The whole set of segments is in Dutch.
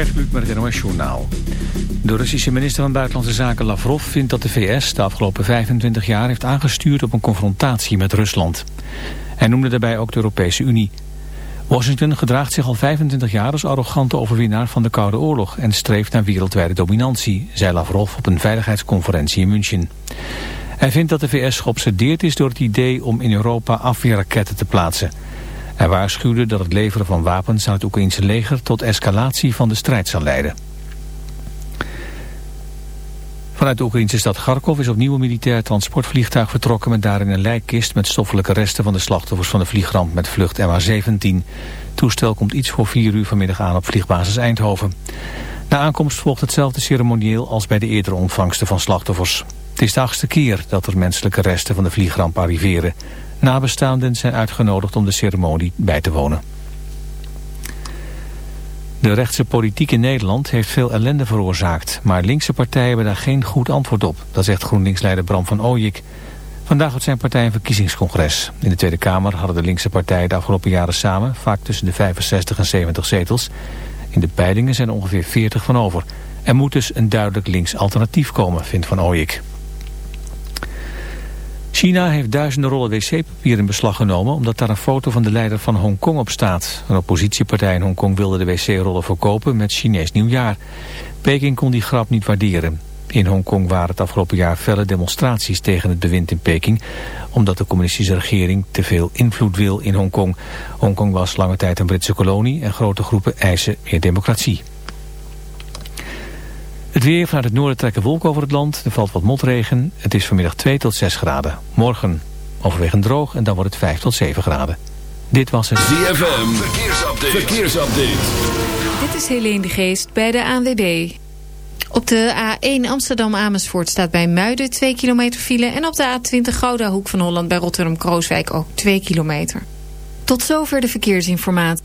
Gert het NOS Journaal. De Russische minister van Buitenlandse Zaken Lavrov vindt dat de VS de afgelopen 25 jaar heeft aangestuurd op een confrontatie met Rusland. Hij noemde daarbij ook de Europese Unie. Washington gedraagt zich al 25 jaar als arrogante overwinnaar van de Koude Oorlog en streeft naar wereldwijde dominantie, zei Lavrov op een veiligheidsconferentie in München. Hij vindt dat de VS geobsedeerd is door het idee om in Europa afweerraketten te plaatsen. Hij waarschuwde dat het leveren van wapens aan het Oekraïnse leger tot escalatie van de strijd zal leiden. Vanuit de Oekraïnse stad Kharkov is opnieuw een militair transportvliegtuig vertrokken met daarin een lijkkist met stoffelijke resten van de slachtoffers van de vliegramp met vlucht MH17. Het toestel komt iets voor vier uur vanmiddag aan op vliegbasis Eindhoven. Na aankomst volgt hetzelfde ceremonieel als bij de eerdere ontvangsten van slachtoffers. Het is de achtste keer dat er menselijke resten van de vliegramp arriveren. Nabestaanden zijn uitgenodigd om de ceremonie bij te wonen. De rechtse politiek in Nederland heeft veel ellende veroorzaakt. Maar linkse partijen hebben daar geen goed antwoord op. Dat zegt GroenLinks-leider Bram van Ooyik. Vandaag had zijn partij een verkiezingscongres. In de Tweede Kamer hadden de linkse partijen de afgelopen jaren samen... vaak tussen de 65 en 70 zetels. In de peilingen zijn er ongeveer 40 van over. Er moet dus een duidelijk links alternatief komen, vindt Van Ooyik. China heeft duizenden rollen wc-papier in beslag genomen... omdat daar een foto van de leider van Hongkong op staat. Een oppositiepartij in Hongkong wilde de wc-rollen verkopen met Chinees nieuwjaar. Peking kon die grap niet waarderen. In Hongkong waren het afgelopen jaar felle demonstraties tegen het bewind in Peking... omdat de communistische regering te veel invloed wil in Hongkong. Hongkong was lange tijd een Britse kolonie en grote groepen eisen meer democratie. Het weer vanuit het noorden trekken wolken over het land. Er valt wat motregen. Het is vanmiddag 2 tot 6 graden. Morgen overwegend droog en dan wordt het 5 tot 7 graden. Dit was het ZFM. Verkeersupdate. Verkeersupdate. Dit is Helene de Geest bij de ANWB. Op de A1 Amsterdam-Amersfoort staat bij Muiden 2 kilometer file... en op de A20 Gouda Hoek van Holland bij Rotterdam-Krooswijk ook 2 kilometer. Tot zover de verkeersinformatie.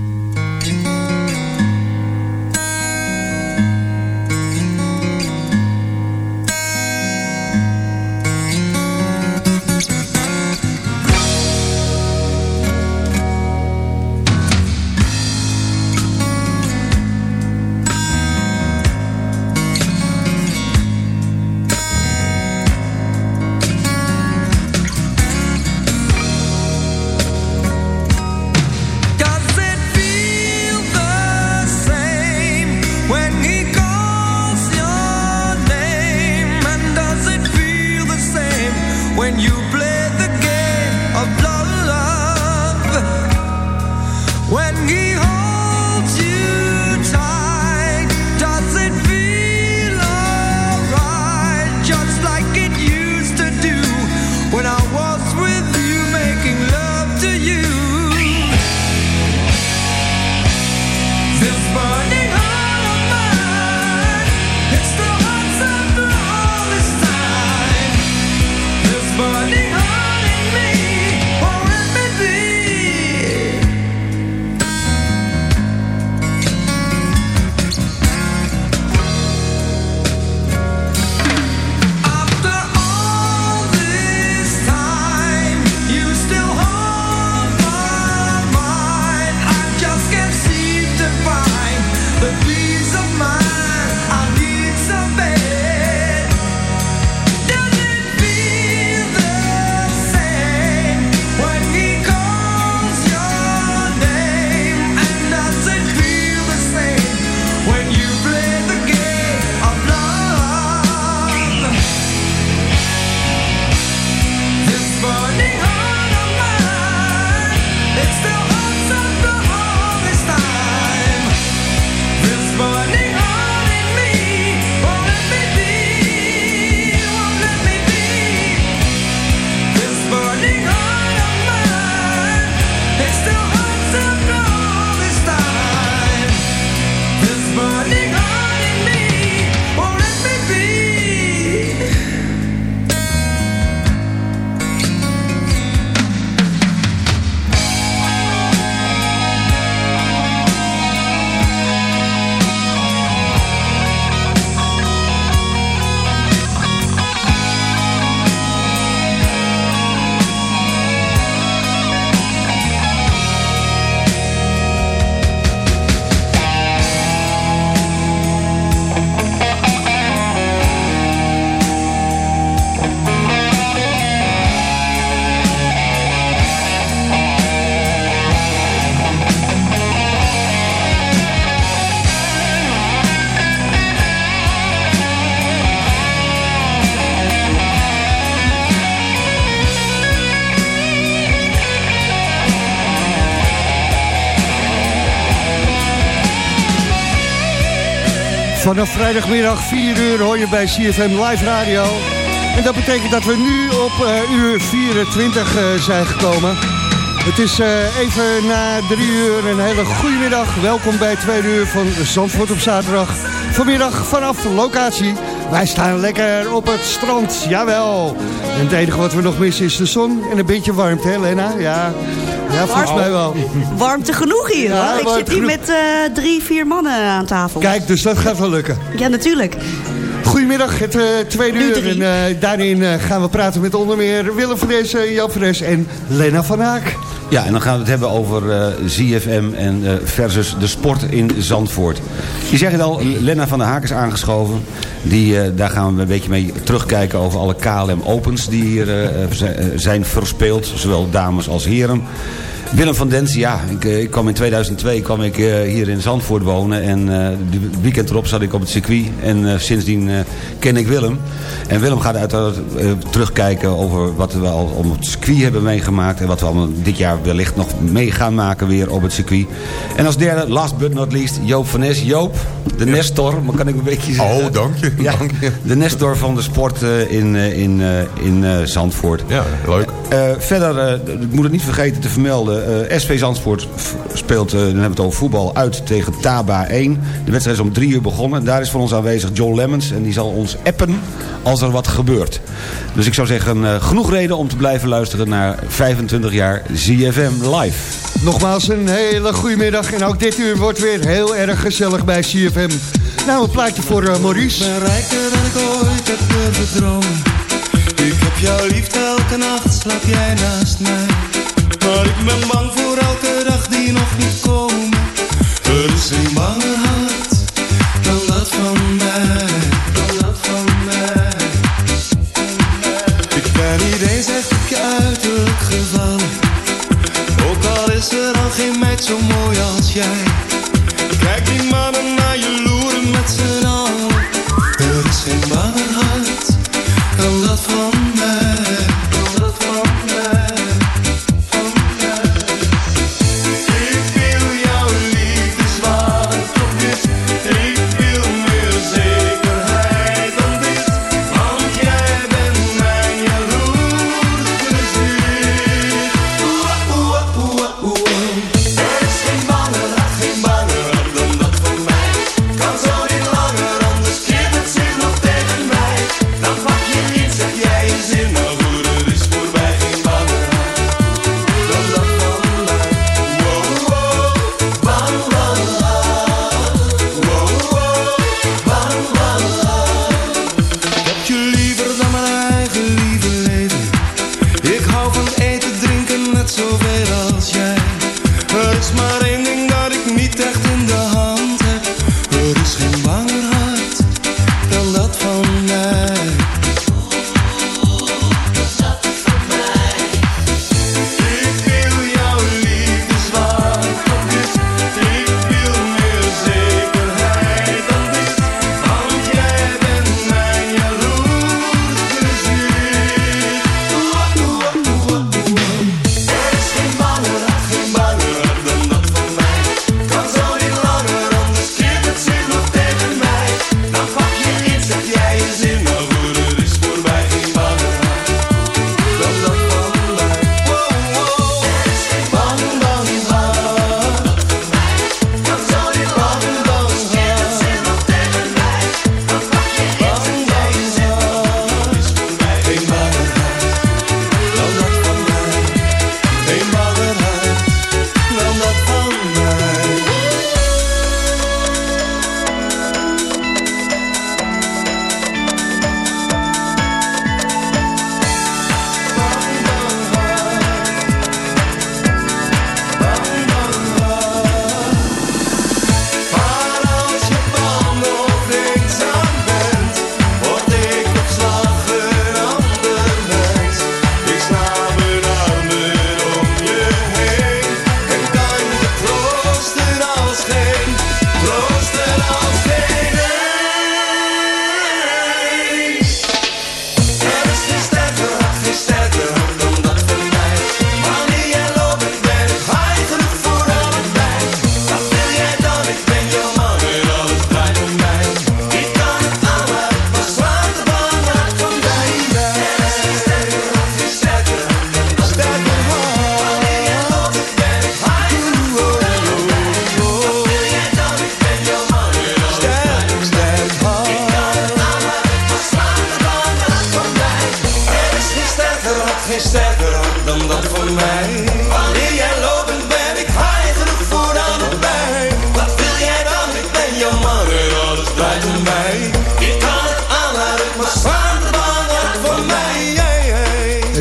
Vanaf vrijdagmiddag 4 uur hoor je bij CFM Live Radio. En dat betekent dat we nu op uh, uur 24 uh, zijn gekomen. Het is uh, even na drie uur een hele goede middag. Welkom bij tweede uur van Zandvoort op zaterdag. Vanmiddag vanaf locatie. Wij staan lekker op het strand, jawel. En het enige wat we nog missen is de zon en een beetje warmte, hè Lena? Ja, ja volgens mij wel. Warmte genoeg hier, ja, hoor. Ik zit hier met uh, drie, vier mannen aan tafel. Kijk, dus dat gaat wel lukken. Ja, natuurlijk. Goedemiddag, het uh, tweede uur. En uh, daarin uh, gaan we praten met onder meer Willem van Jan van en Lena van Haak. Ja, en dan gaan we het hebben over uh, ZFM en, uh, versus de sport in Zandvoort. Je zegt het al, Lena van der Haak is aangeschoven. Die, uh, daar gaan we een beetje mee terugkijken over alle KLM Opens die hier zijn verspeeld. Zowel dames als heren. Willem van Dens, ja, ik, ik, kwam in 2002 kwam ik uh, hier in Zandvoort wonen. En uh, het weekend erop zat ik op het circuit. En uh, sindsdien ken ik Willem. En Willem gaat uiteraard terugkijken over wat we al op het circuit hebben meegemaakt. En wat we allemaal dit jaar wellicht nog mee gaan maken weer op het circuit. En als derde, last but not least, Joop van Nes. Joop, de ja. Nestor, maar kan ik een beetje zeggen. Oh, dank je. Ja, dank je. De Nestor van de sport in, in, in Zandvoort. Ja, leuk. verder, ik moet het niet vergeten te vermelden. Uh, SV Zandvoort speelt, uh, dan hebben we het over voetbal, uit tegen Taba 1. De wedstrijd is om drie uur begonnen. Daar is voor ons aanwezig John Lemmens. En die zal ons appen als er wat gebeurt. Dus ik zou zeggen, uh, genoeg reden om te blijven luisteren naar 25 jaar ZFM Live. Nogmaals een hele goede middag. En ook dit uur wordt weer heel erg gezellig bij CFM. Nou, een plaatje voor Maurice. Ik ben rijker dan ik ooit heb dromen. Ik heb jou lief, elke nacht slaap jij naast mij. Maar ik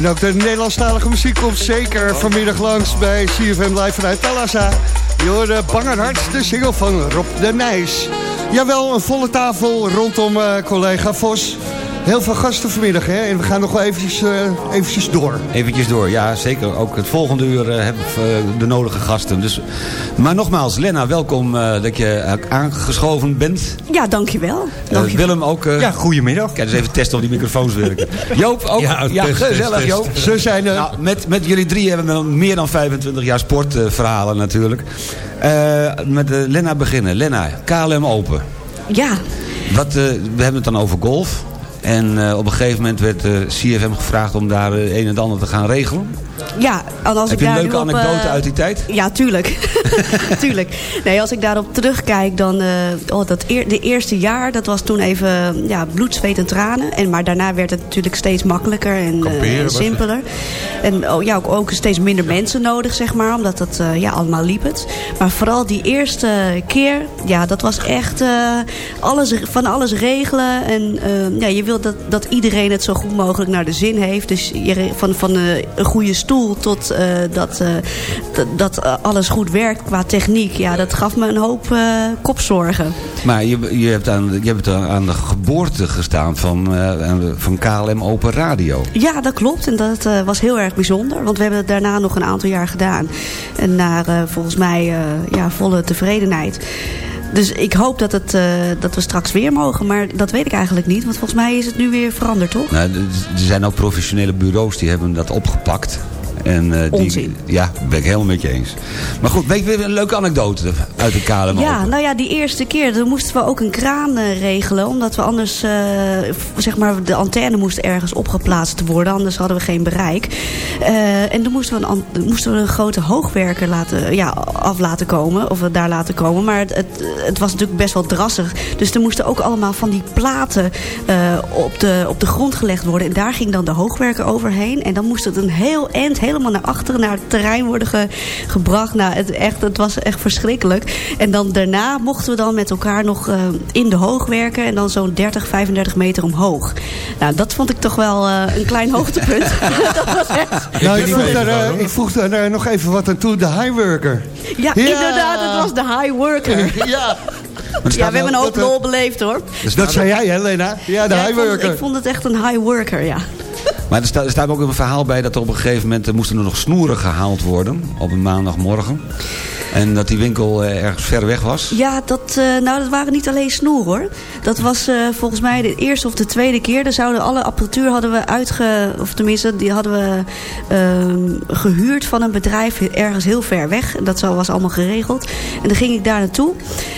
ook de Nederlandstalige muziek komt zeker vanmiddag langs bij CFM Live vanuit Talassa. Je hoorde Bangerhart, de single van Rob de Nijs. Jawel, een volle tafel rondom uh, collega Vos. Heel veel gasten vanmiddag, hè? En we gaan nog wel eventjes, uh, eventjes door. Eventjes door, ja, zeker. Ook het volgende uur uh, hebben we de nodige gasten. Dus, maar nogmaals, Lena, welkom uh, dat je aangeschoven bent. Ja, dankjewel. dankjewel. Willem ook. ja, goedemiddag. Kijk eens even testen of die microfoons werken. Joop ook. Ja, ja test, gezellig test, Joop. Ze zijn er. Nou, met, met jullie drie hebben we meer dan 25 jaar sportverhalen natuurlijk. met Lena beginnen. Lena, KLM Open. Ja. Wat, we hebben het dan over golf. En uh, op een gegeven moment werd uh, CFM gevraagd om daar uh, een en ander te gaan regelen. Ja, en als Heb ik je een daar leuke op, anekdote uit die tijd? Ja, tuurlijk. tuurlijk. Nee, als ik daarop terugkijk, dan... oh, dat eer, de eerste jaar, dat was toen even ja, bloed, zweet en tranen. En, maar daarna werd het natuurlijk steeds makkelijker en, en simpeler. En oh, ja, ook, ook steeds minder mensen nodig, zeg maar. Omdat dat ja, allemaal liep het. Maar vooral die eerste keer, ja, dat was echt alles, van alles regelen. En ja, je wil dat, dat iedereen het zo goed mogelijk naar de zin heeft. Dus je, van, van uh, een goede stoel tot uh, dat, uh, dat alles goed werkt qua techniek. Ja, dat gaf me een hoop kopzorgen. Maar je, je, hebt aan, je hebt aan de geboorte gestaan van, van KLM Open Radio. Ja, dat klopt. En dat was heel erg bijzonder. Want we hebben het daarna nog een aantal jaar gedaan. En naar volgens mij ja, volle tevredenheid. Dus ik hoop dat, het, uh, dat we straks weer mogen. Maar dat weet ik eigenlijk niet. Want volgens mij is het nu weer veranderd, toch? Nou, er zijn ook professionele bureaus die hebben dat opgepakt. En, uh, die, ja, ben ik helemaal met je eens. Maar goed, weet je weer een leuke anekdote uit de KLM Ja, open. nou ja, die eerste keer toen moesten we ook een kraan uh, regelen. Omdat we anders, uh, zeg maar, de antenne moest ergens opgeplaatst worden. Anders hadden we geen bereik. en toen moesten we, een, moesten we een grote hoogwerker laten, ja, af laten komen. Of daar laten komen. Maar het, het, het, was natuurlijk best wel drassig. Dus er moesten ook allemaal van die platen op, de, op de grond gelegd worden. En daar ging dan de hoogwerker overheen. En dan moest het een heel eind, helemaal naar achteren, naar het terrein worden ge, gebracht. Nou, het, echt, het was echt verschrikkelijk. En dan daarna mochten we dan met elkaar nog uh, in de hoog werken. En dan zo'n 30, 35 meter omhoog. Nou, dat vond ik toch wel uh, een klein hoogtepunt. dat was echt... Nou, ik vroeg, daar, uh, ik vroeg daar nog even wat aan toe. De high worker. Ja, ja. inderdaad. Het was de high worker. ja. Ja, we hebben een hoop lol beleefd hoor. Dus dat zei jij hè Lena? Ja, de ja, high worker. Ik vond, ik vond het echt een high worker, ja. Maar er staat, er staat ook een verhaal bij dat er op een gegeven moment... er moesten er nog snoeren gehaald worden op een maandagmorgen. En dat die winkel uh, ergens ver weg was? Ja, dat, uh, nou, dat waren niet alleen snoer hoor. Dat was uh, volgens mij de eerste of de tweede keer. Daar zouden alle apparatuur hadden we uitge... Of tenminste, die hadden we gehuurd van een bedrijf ergens heel ver weg. Dat was allemaal geregeld. En dan ging ik daar naartoe.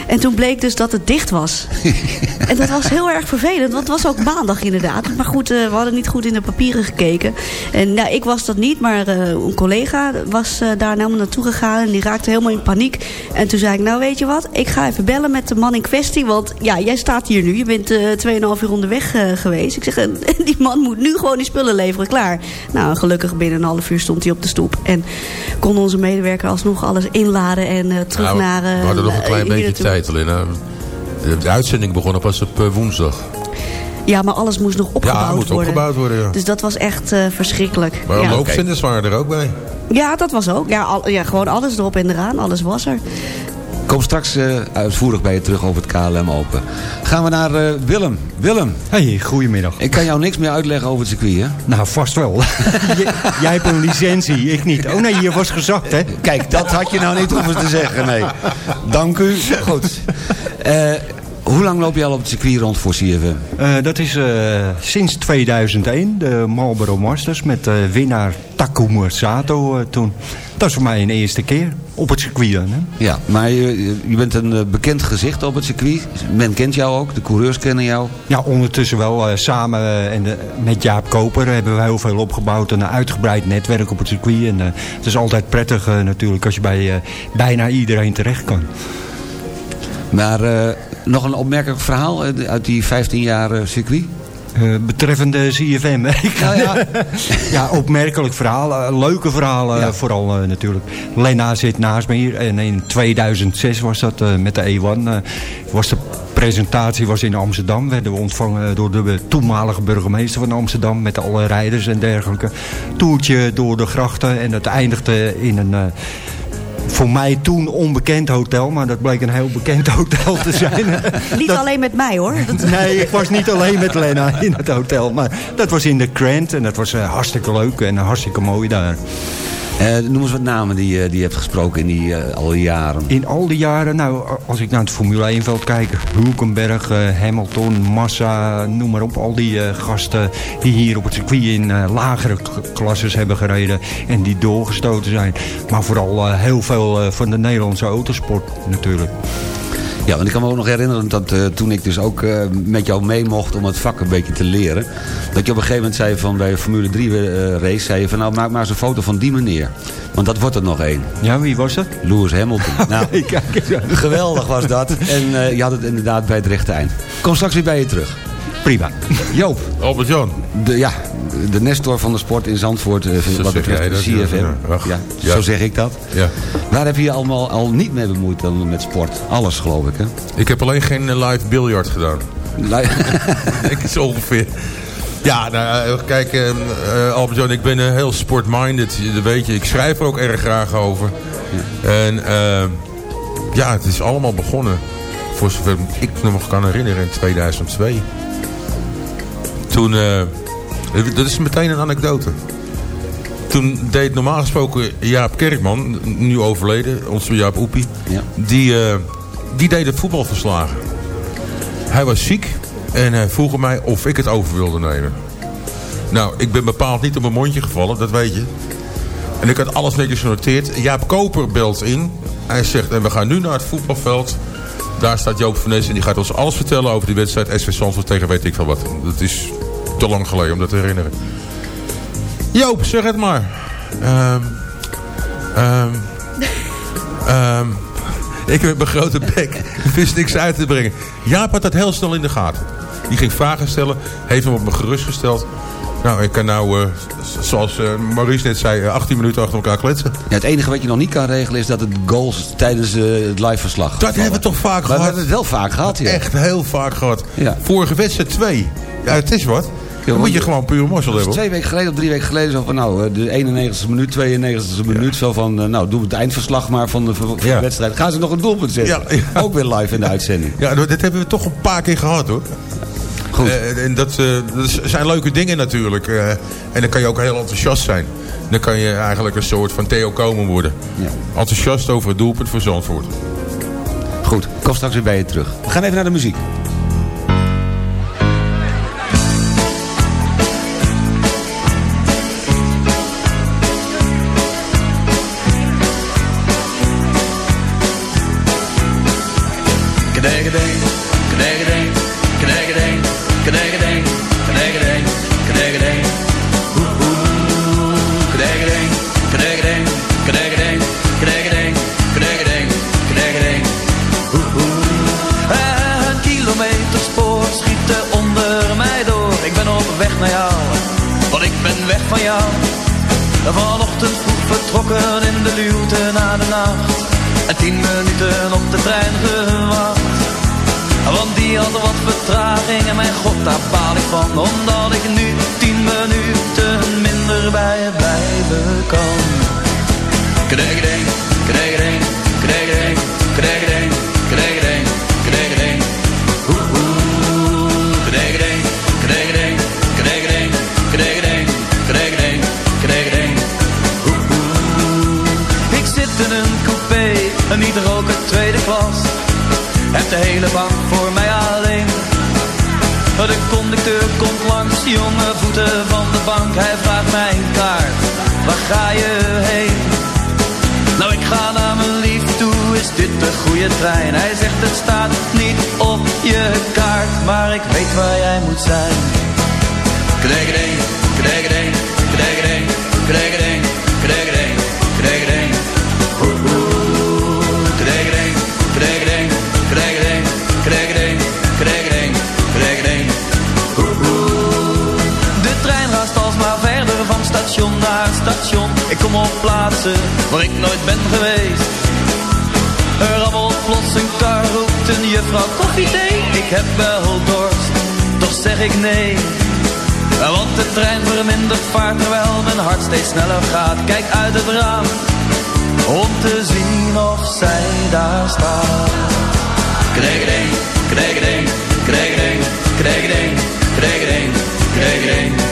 En toen bleek dus dat het dicht was. en dat was heel erg vervelend. Want het was ook maandag inderdaad. Maar goed, we hadden niet goed in de papieren gekeken. En nou, ik was dat niet. Maar een collega was daar helemaal naartoe gegaan. En die raakte helemaal in paniek. En toen zei ik, nou weet je wat, ik ga even bellen met de man in kwestie. Want ja, jij staat hier nu. Je bent uh, 2,5 uur onderweg geweest. Ik zeg, die man moet nu gewoon die spullen leveren, klaar. Nou, gelukkig binnen een half uur stond hij op de stoep. En kon onze medewerker alsnog alles inladen en terug nou, naar... we hadden nog een klein beetje tijd. De, de uitzending begon pas op woensdag. Ja, maar alles moest nog opgebouwd ja, moet worden. opgebouwd worden. Ja. Dus dat was echt uh, verschrikkelijk. Maar ja. loopvinders waren er ook bij. Ja, dat was ook. Ja, al, ja, gewoon alles erop en eraan. Alles was er. Ik kom straks uh, uitvoerig bij je terug over het KLM Open. Gaan we naar uh, Willem. Willem. Hey, goedemiddag. Ik kan jou niks meer uitleggen over het circuit, hè? Nou, vast wel. jij hebt een licentie, ik niet. Oh nee, je was gezakt, hè? Kijk, dat had je nou niet hoeven te zeggen, nee. Dank u. Goed. Uh, hoe lang loop je al op het circuit rond voor CFM? Uh, dat is uh, sinds 2001, de Marlboro Masters... met uh, winnaar Takuma Sato toen. Dat is voor mij een eerste keer op het circuit hè? Ja, maar je, je bent een bekend gezicht op het circuit. Men kent jou ook, de coureurs kennen jou. Ja, ondertussen wel. samen en met Jaap Koper hebben we heel veel opgebouwd. Een uitgebreid netwerk op het circuit. En het is altijd prettig natuurlijk als je bij bijna iedereen terecht kan. Maar nog een opmerkelijk verhaal uit die 15 jaar circuit? Eh, betreffende CFM. Nou ja. ja, opmerkelijk verhaal. eh, leuke verhaal eh, vooral eh, natuurlijk. Lena zit naast me hier. En in 2006 was dat eh, met de E1. eh, was de presentatie was in Amsterdam. Werden we ontvangen door de toenmalige burgemeester van Amsterdam. Met alle rijders en dergelijke. Toertje door de grachten. En het eindigde in een... voor mij toen onbekend hotel, maar dat bleek een heel bekend hotel te zijn. Niet Dat- alleen met mij hoor. Dat- Nee, ik was niet alleen met Lena in het hotel. Maar dat was in de Grand en dat was eh, hartstikke leuk en hartstikke mooi daar. Eh, noem eens wat namen die, eh, die je hebt gesproken in die eh, al die jaren. In al die jaren, nou, als ik naar het Formule 1-veld kijk... Hulkenberg, Hamilton, Massa, noem maar op. Al die gasten die hier op het circuit in lagere klasses hebben gereden... en die doorgestoten zijn. Maar vooral heel veel van de Nederlandse autosport natuurlijk. Ja, want ik kan me ook nog herinneren dat eh, toen ik dus ook eh, met jou mee mocht om het vak een beetje te leren. Dat je op een gegeven moment zei van bij een Formule 3 eh, race, zei je van nou maak maar eens een foto van die meneer. Want dat wordt er nog één. Ja, wie was dat? Lewis Hamilton. nou, geweldig was dat. En je had het inderdaad bij het rechte eind. Kom straks weer bij je terug. Prima. Joop. Albert Jan. De, ja, de Nestor van de sport in Zandvoort. eh, Zo wat betreft ja. CFM. Ja, ach, Ja, ja. Zo zeg ik dat. Ja. Waar heb je je allemaal al niet mee bemoeid dan met sport? Alles geloof ik hè? Ik heb alleen geen eh, live biljart gedaan. ik zo ongeveer. Ja, nou, eh, kijk, Albert Jan, ik ben heel sport-minded. Dat weet je, ik schrijf er ook erg graag over. En eh, ja, het is allemaal begonnen. Voor zover ik me nog kan herinneren in 2002. Toen, eh, dat is meteen een anekdote. Toen deed normaal gesproken Jaap Kerkman, nu overleden, onze Jaap Oepie, die, eh, die deed de voetbalverslagen. Hij was ziek en hij vroeg mij of ik het over wilde nemen. Nou, ik ben bepaald niet op mijn mondje gevallen, dat weet je. En ik had alles netjes genoteerd. Jaap Koper belt in. Hij zegt, en we gaan nu naar het voetbalveld. Daar staat Joop van Nes en die gaat ons alles vertellen over die wedstrijd SV Zandvoort tegen weet ik van wat. Dat is te lang geleden om dat te herinneren. Joop, zeg het maar. Ehm ehm ehm ik met mijn grote bek wist niks uit te brengen. Jaap had dat heel snel in de gaten. Die ging vragen stellen, heeft hem op me gerustgesteld. Nou, ik kan nou, eh, zoals eh, Maurice net zei, eh, 18 minuten achter elkaar kletsen. Ja, het enige wat je nog niet kan regelen is dat het goals tijdens eh, het liveverslag. Dat hebben we toch vaak Maar gehad? we hebben het wel vaak gehad, ja. Echt heel vaak gehad. Ja. Vorige wedstrijd twee. Ja, het is wat. Dan moet je gewoon puur is hebben. twee weken geleden of drie weken geleden zo van nou, eh, de 91ste minuut, 92ste minuut. Zo van, eh, nou, doen we het eindverslag maar van de, van de Ja. wedstrijd. Gaan ze nog een doelpunt zetten? Ook weer live in de uitzending. Ja, dat dat hebben we toch een paar keer gehad hoor. Goed. Eh, en dat, zijn leuke dingen natuurlijk. en dan kan je ook heel enthousiast zijn. Dan kan je eigenlijk een soort van Theo Komen worden. Ja. Enthousiast over het doelpunt voor Zandvoort. Goed, kom straks weer bij je terug. We gaan even naar de muziek. je trein. Hij zegt het staat niet op je kaart, maar ik weet waar jij moet zijn. Krekkeding, krekkeding, krekkeding, krekkeding, krekkeding, krekkeding. Krekkeding, krekkeding, krekkeding, krekkeding, krekkeding, krekkeding. De trein raast alsmaar verder van station naar station. Ik kom op plaatsen waar ik nooit ben geweest plots een kar, roept een juffrouw koffie thee. Ik heb wel dorst, toch zeg ik nee. Want de trein vermindert vaart terwijl mijn hart steeds sneller gaat. Kijk uit het raam, om te zien of zij daar staat. Kregeding, kregeding, kregeding, kregeding, kregeding, kregeding. Oeh,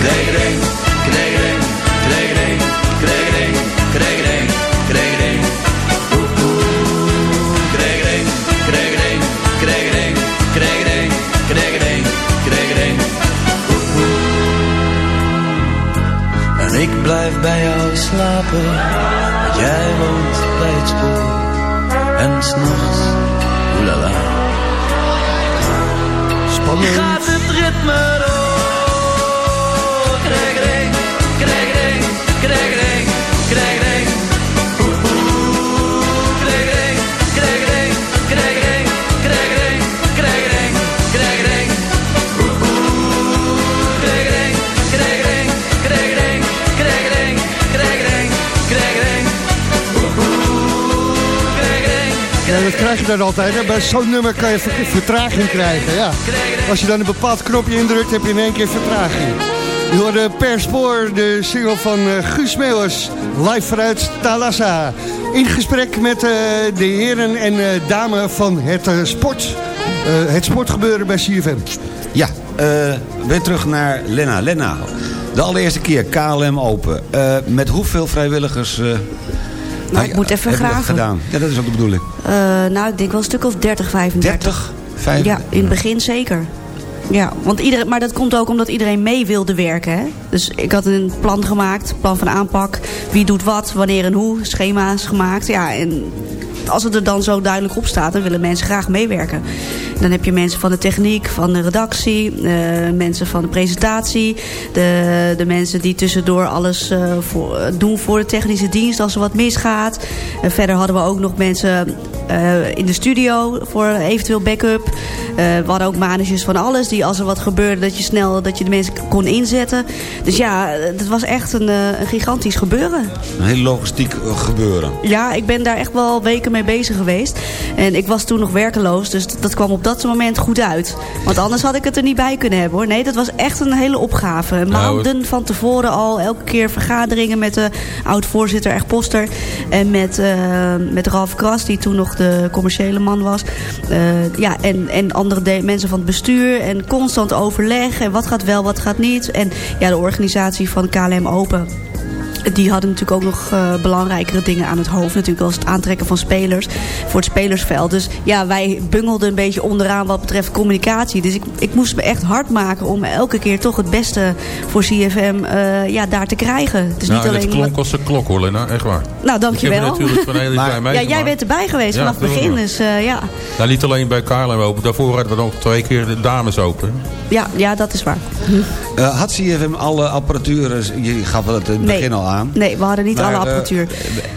Kregering, kregering. Oeh, oeh. Kregering, kregering, kregering, kregering, kregering, kregering. Oeh, oeh. En ik blijf bij jou slapen, jij woont bij het spoor. En s'nachts, oelala. Spannend. Gaat het ritme door. Ja, dat krijg je dan altijd. Hè? Bij zo'n nummer kan je ver- vertraging krijgen. Ja. Als je dan een bepaald knopje indrukt, heb je in één keer vertraging. Je hoorde per spoor de single van eh, Guus Meeuwers, live vanuit Talassa. In gesprek met eh, de heren en eh dame van het sport. het sportgebeuren bij CFM. Ja, weer terug naar Lena. Lena, de allereerste keer KLM Open. Met hoeveel vrijwilligers eh, Nou, ik moet even graven. gedaan? Ja, dat is ook de bedoeling. Eh, nou, ik denk wel een stuk of 30, 35. 30? 5? Ja, in het begin zeker. Ja, want iedereen, maar dat komt ook omdat iedereen mee wilde werken. Hè? Dus ik had een plan gemaakt, plan van aanpak. Wie doet wat, wanneer en hoe, schema's gemaakt. Ja, en als het er dan zo duidelijk op staat, dan willen mensen graag meewerken. Dan heb je mensen van de techniek, van de redactie, eh, mensen van de presentatie. De, de mensen die tussendoor alles eh, voor, doen voor de technische dienst als er wat misgaat. En verder hadden we ook nog mensen eh, in de studio voor eventueel backup. Eh, we hadden ook managers van alles die als er wat gebeurde dat je snel dat je de mensen kon inzetten. Dus ja, het was echt een, eh, een gigantisch gebeuren. Een heel logistiek eh, gebeuren. Ja, ik ben daar echt wel weken mee bezig geweest. En ik was toen nog werkeloos, dus dat kwam op dat moment goed uit. Want anders had ik het er niet bij kunnen hebben hoor. Nee, dat was echt een hele opgave. Maanden van tevoren al, elke keer vergaderingen met de oud-voorzitter Erg Poster. En met, eh, met Ralf Kras, die toen nog de commerciële man was. Eh, ja, en, en andere de- mensen van het bestuur. En constant overleg. En wat gaat wel, wat gaat niet. En ja, de organisatie van KLM Open. Die hadden natuurlijk ook nog eh, belangrijkere dingen aan het hoofd. Natuurlijk als het aantrekken van spelers voor het spelersveld. Dus ja, wij bungelden een beetje onderaan wat betreft communicatie. Dus ik, ik moest me echt hard maken om elke keer toch het beste voor CFM eh, ja, ja, niet krijgen. Het is nou, niet en alleen het klonk als een klok hoor, Lena. Echt waar. Nou, dankjewel. Ik heb natuurlijk van heel Maar- Ja, jij bent erbij geweest Ja, vanaf het begin. Dus eh, ja. Nou, niet alleen bij KLM open. Daarvoor hadden we nog twee keer de dames open. Ja, ja, dat is waar. Eh, had CFM alle apparatuur, eh, je gaf het in het Nee. begin aan. Nee, we hadden niet Maar, alle eh, apparatuur.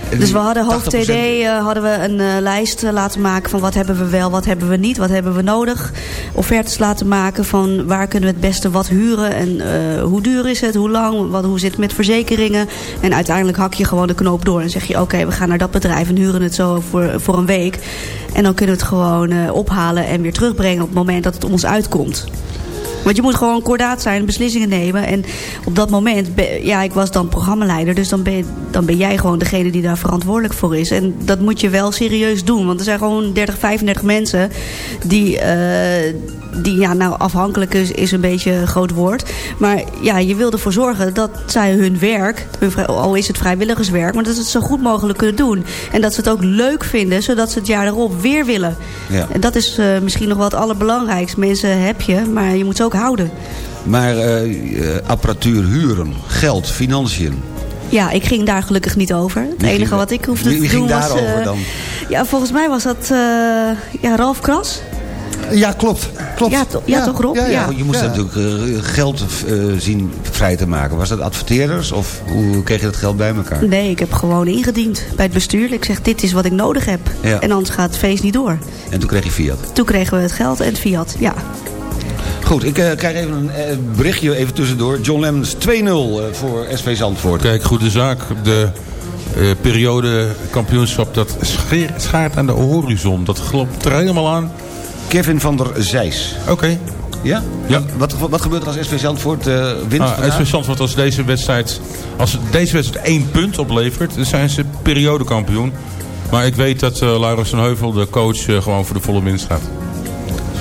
eh, dus we hadden hoofd 80% TD eh, hadden we een lijst laten maken van wat hebben we wel, wat hebben we niet, wat hebben we nodig. Offertes laten maken van waar kunnen we het beste wat huren en hoe duur is het, hoe lang, wat, hoe zit het met verzekeringen. En uiteindelijk hak je gewoon de knoop door en zeg je oké, we gaan naar dat bedrijf en huren het zo voor, voor een week. En dan kunnen we het gewoon ophalen en weer terugbrengen op het moment dat het ons uitkomt. Want je moet gewoon kordaat zijn, beslissingen nemen. En op dat moment, ja, ik was dan programmaleider. Dus dan ben, je- dan ben jij gewoon degene die daar verantwoordelijk voor is. En dat moet je wel serieus doen. Want er zijn gewoon 30, 35 mensen die... eh, die ja, nou afhankelijk is, is een beetje een groot woord. Maar ja, je wil ervoor zorgen dat zij hun werk, hun al is het vrijwilligerswerk, maar dat ze het zo goed mogelijk kunnen doen. En dat ze het ook leuk vinden, zodat ze het jaar erop weer willen. Ja. En dat is eh, misschien nog wel het allerbelangrijkste. Mensen heb je, maar je moet ze ook houden. Maar eh, eh, apparatuur huren, geld, financiën. Ja, ik ging daar gelukkig niet over. Het Wie enige wat ik hoefde wie- wie te doen ging was... daarover eh, dan? Ja, volgens mij was dat eh, ja, Ralf Kras. Ja, klopt. klopt. Ja, to- ja, toch Rob? Ja. Je moest natuurlijk geld eh, zien vrij te maken. Was dat adverteerders of hoe kreeg je dat geld bij elkaar? Nee, ik heb gewoon ingediend bij het bestuur. Ik zeg, dit is wat ik nodig heb. Ja. En anders gaat het feest niet door. En toen kreeg je Fiat. Toen kregen we het geld en het fiat, ja. Goed, ik eh, krijg even een eh, berichtje even tussendoor. John Lemmens 2-0 eh, voor SV Zandvoort. Kijk, goede zaak. De periode kampioenschap, dat schaart aan de horizon. Dat klopt er helemaal aan. Kevin van der Zijs. Oké. Ja? Ja. Wat, wat, wat gebeurt er als SV Zandvoort eh wint Ah? SV Zandvoort als deze wedstrijd, als deze wedstrijd één punt oplevert, dan zijn ze periodekampioen. Maar ik weet dat uh, Laurens van Heuvel, de coach, gewoon voor de volle winst gaat.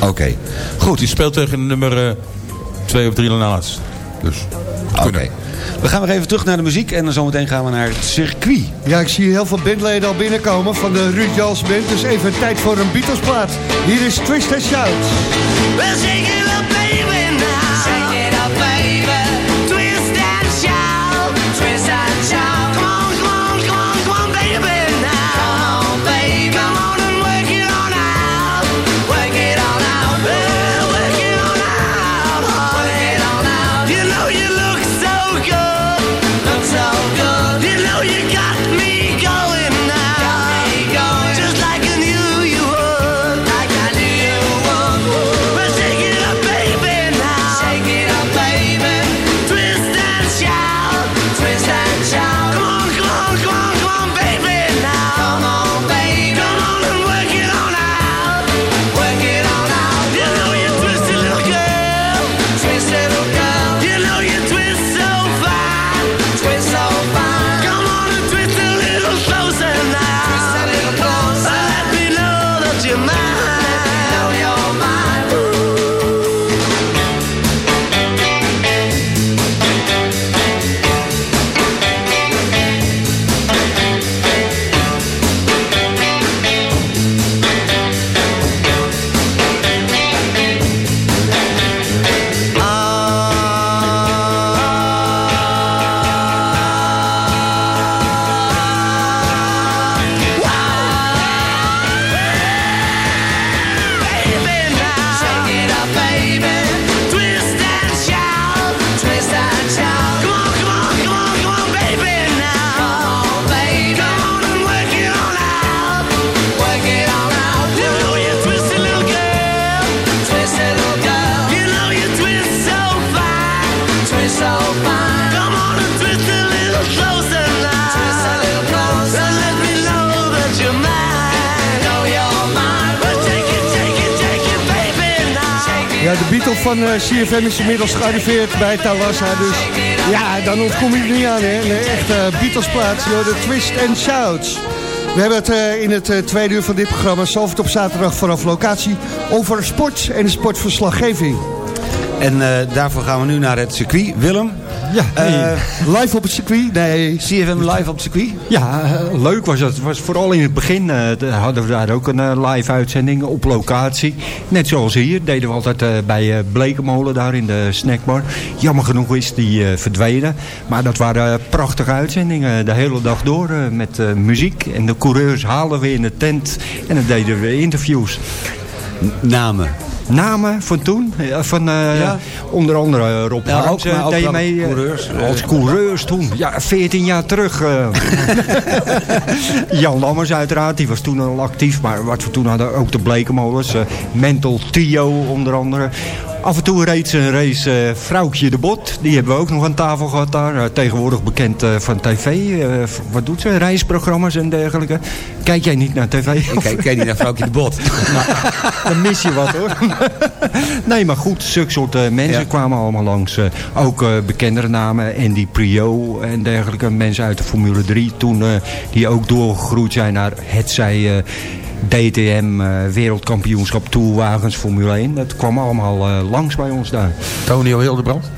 Oké. Goed. Die speelt tegen nummer 2 of 3 na laatst. Dus. Oké. We gaan weer even terug naar de muziek en dan zometeen gaan we naar het circuit. Ja, ik zie heel veel bandleden al binnenkomen van de Ruud Jans Band. Dus even tijd voor een Beatlesplaat. Hier is Twist and Shout. CFM is inmiddels gearriveerd bij Talassa. Dus ja, dan ontkom je er niet aan, hè. Een echte Beatlesplaats door de Twist and Shouts. We hebben het eh, in het eh, tweede uur van dit programma... Zalvert op zaterdag vanaf locatie... over sport en sportverslaggeving. En eh, daarvoor gaan we nu naar het circuit. Willem? Ja, Eh, live op het circuit? Nee. CFM live op het circuit? Ja, eh, leuk was het. was vooral in het begin eh, de- hadden we daar ook een live uitzending op locatie. Net zoals hier deden we altijd bij eh Blekenmolen daar in de snackbar. Jammer genoeg is die eh, verdwenen. Maar dat waren prachtige uitzendingen de hele dag door met eh, muziek. En de coureurs halen we in de tent en dan deden we interviews. Namen? Namen van toen? Ja, Van, eh, Ja. Onder andere Rob Ja, Harms ook, eh, deed mee. eh, coureurs, eh. Als coureurs toen. Ja, 14 jaar terug. eh. Jan Lammers uiteraard, die was toen al actief. Maar wat we toen hadden, ook de Blekenmolens. eh, Mental Trio onder andere. Af en toe reed ze een race uh, Vrouwtje de Bot. Die hebben we ook nog aan tafel gehad daar. Uh, tegenwoordig bekend uh, van tv. wat doet ze? Reisprogramma's en dergelijke. Kijk jij niet naar tv? Ik kijk, kijk niet naar Vrouwtje de Bot. nou, dan mis je wat hoor. nee, maar goed. Zulke soort mensen ja. kwamen allemaal langs. ook bekendere namen. Andy Prio en dergelijke. Mensen uit de Formule 3. Toen die ook doorgegroeid zijn naar het zij DTM, uh, wereldkampioenschap, toerwagens, Formule 1. Dat kwam allemaal uh, langs bij ons daar. Tonio Hildebrand?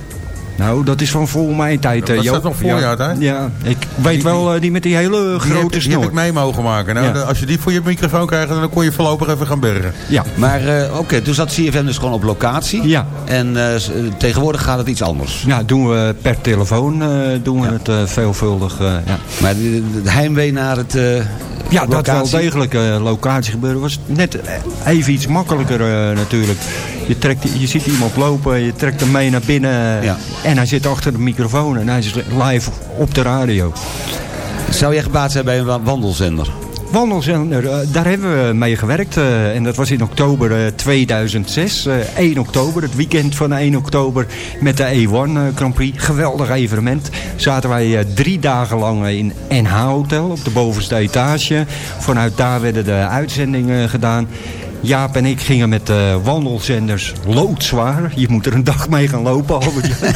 Nou, dat is van voor mijn tijd. Dat staat nog voor ja, jou, hè? Ja, ik weet wel, uh, die met die hele grote die heb, snor. Die heb ik mee mogen maken. Nou, ja. Als je die voor je microfoon krijgt, dan kon je voorlopig even gaan bergen. Ja. Maar uh, oké, okay, toen zat CFM dus gewoon op locatie. Ja. En uh, tegenwoordig gaat het iets anders. Ja, doen we per telefoon doen we ja. het veelvuldig. ja. Maar de, de heimwee naar het... Ja, dat wel degelijk uh, locatie gebeuren. was net even iets makkelijker uh, natuurlijk. Je, trekt, je ziet iemand lopen, je trekt hem mee naar binnen. Ja. En hij zit achter de microfoon en hij is live op de radio. Zou jij gebaat zijn bij een wandelzender? Wandelzender, uh, daar hebben we mee gewerkt. Uh, en dat was in oktober uh, 2006. 1 oktober, het weekend van 1 oktober met de E1 Grand Prix. Geweldig evenement. Zaten wij drie dagen lang in NH Hotel op de bovenste etage. Vanuit daar werden de uitzendingen gedaan. Jaap en ik gingen met uh, wandelzenders loodzwaar. Je moet er een dag mee gaan lopen.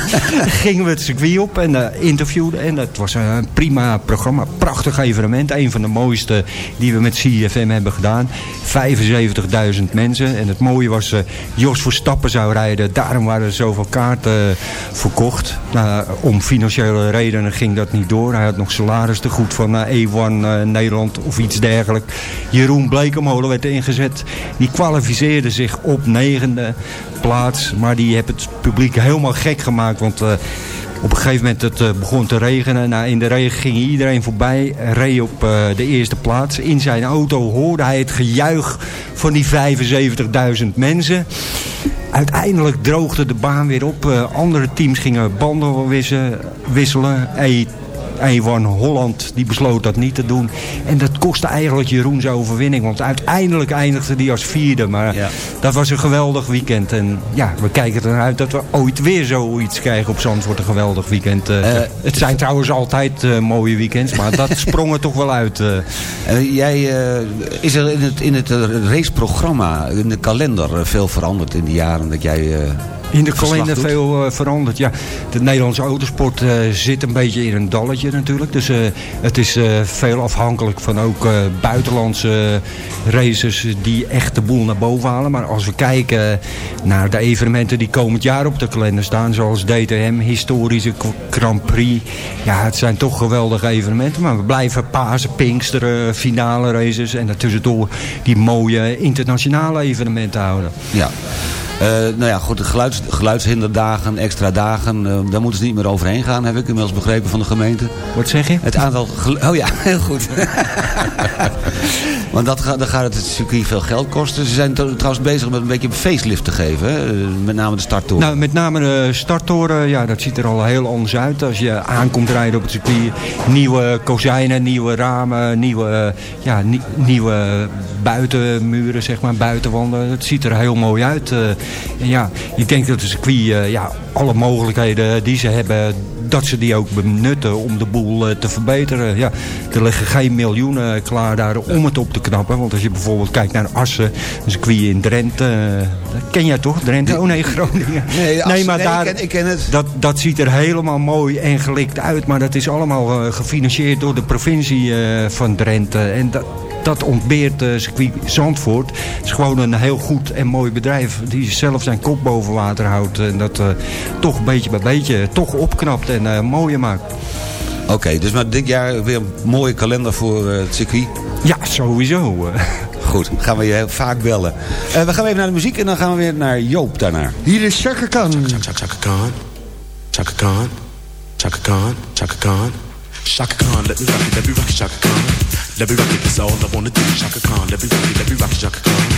gingen we het circuit op en uh, interviewden. En dat was een prima programma. Prachtig evenement. Een van de mooiste die we met CFM hebben gedaan. 75.000 mensen. En het mooie was, uh, Jos Verstappen zou rijden. Daarom waren er zoveel kaarten verkocht. Nou, om financiële redenen ging dat niet door. Hij had nog salaris te goed van E1 Nederland of iets dergelijks. Jeroen Blekemolen werd ingezet. Die kwalificeerde zich op negende plaats. Maar die heeft het publiek helemaal gek gemaakt. Want uh, op een gegeven moment het uh, begon te regenen. Nou, in de regen ging iedereen voorbij. Reed op uh, de eerste plaats. In zijn auto hoorde hij het gejuich van die 75.000 mensen. Uiteindelijk droogde de baan weer op. andere teams gingen banden wisselen. E1 Holland die besloot dat niet te doen. En dat kostte eigenlijk Jeroen zijn overwinning. Want uiteindelijk eindigde hij als vierde. Maar ja. dat was een geweldig weekend. En ja, we kijken er naar uit dat we ooit weer zoiets krijgen op Zandvoort. Een geweldig weekend. Uh, uh, het zijn trouwens altijd uh, mooie weekends. Maar dat sprong er toch wel uit. jij, is er in het, in het raceprogramma, in de kalender, veel veranderd in de jaren dat jij... In de kalender veel uh, veranderd. Ja, de Nederlandse autosport uh, zit een beetje in een dalletje natuurlijk. Dus uh, het is veel afhankelijk van ook buitenlandse races die echt de boel naar boven halen. Maar als we kijken naar de evenementen die komend jaar op de kalender staan. Zoals DTM, historische Grand Prix. Ja, het zijn toch geweldige evenementen. Maar we blijven Pasen, Pinksteren, finale races. En daartussendoor die mooie internationale evenementen houden. Ja. Uh, nou ja, goed, de geluids, geluidshinderdagen, extra dagen, uh, daar moeten ze niet meer overheen gaan, heb ik inmiddels begrepen van de gemeente. Wat zeg je? Het aantal... Oh ja, heel goed. Want dat, dan gaat het circuit veel geld kosten. Ze zijn trouwens bezig met een beetje een facelift te geven, hè? met name de starttoren. Nou, met name de starttoren, ja, dat ziet er al heel anders uit. Als je aankomt rijden op het circuit, nieuwe kozijnen, nieuwe ramen, nieuwe, ja, nieuwe buitenmuren, zeg maar, buitenwanden. Het ziet er heel mooi uit. En ja, ik denk dat het circuit uh, ja, alle mogelijkheden die ze hebben, dat ze die ook benutten om de boel uh, te verbeteren. Ja, er liggen geen miljoenen klaar daar om het op te knappen. Want als je bijvoorbeeld kijkt naar Assen, een circuit in Drenthe. dat ken jij toch? Drenthe? Oh nee, Groningen. Nee, Assen, nee maar daar, ik, ken, ik ken het. Dat, dat ziet er helemaal mooi en gelikt uit. Maar dat is allemaal gefinancierd door de provincie van Drenthe. En dat, dat ontbeert circuit Zandvoort. Het is gewoon een heel goed en mooi bedrijf die zelf zijn kop boven water houdt. En dat uh, toch beetje bij beetje toch opknapt en uh, mooier maakt. Oké, okay, dus maar dit jaar weer een mooie kalender voor het circuit? Ja, sowieso. Goed, gaan we je vaak bellen. we gaan even naar de muziek en dan gaan we weer naar Joop daarna. Hier is Chaka Khan. Chaka Khan. Chaka Khan. Chaka Khan. Chaka Khan. Chaka Khan, let me rock it, let me rock it, Chaka Khan. Let me rock it, that's all I wanna do. Chaka Khan, let me rock it, let me rock it, Chaka Khan.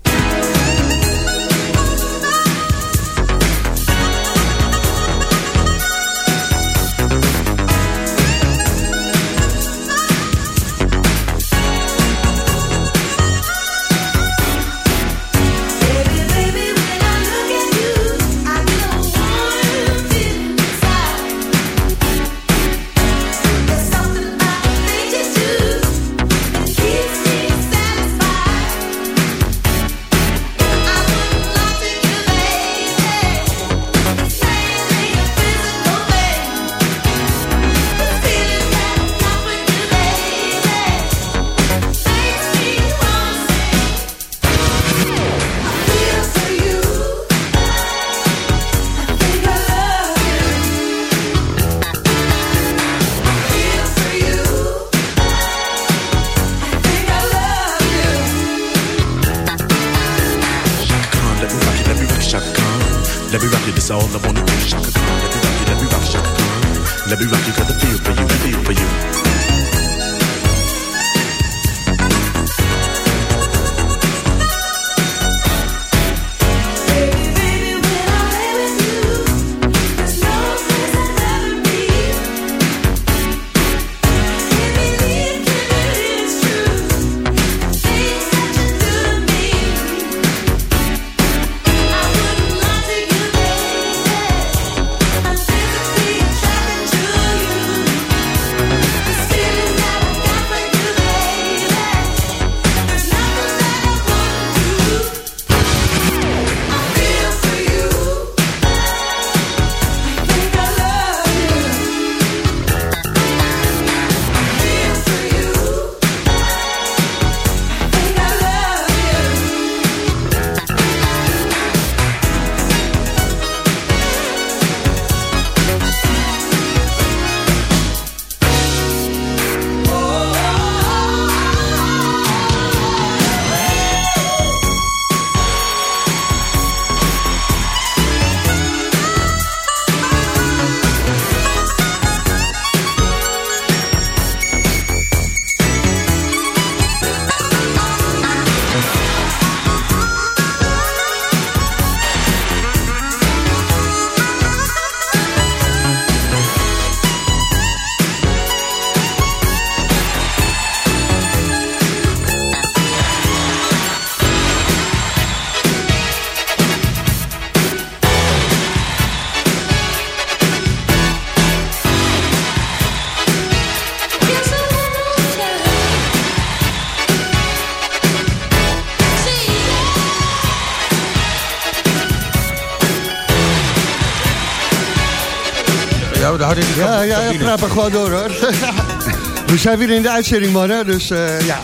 Ja, ja, ja, praat maar gewoon door hoor. We zijn weer in de uitzending, mannen. Dus eh, ja,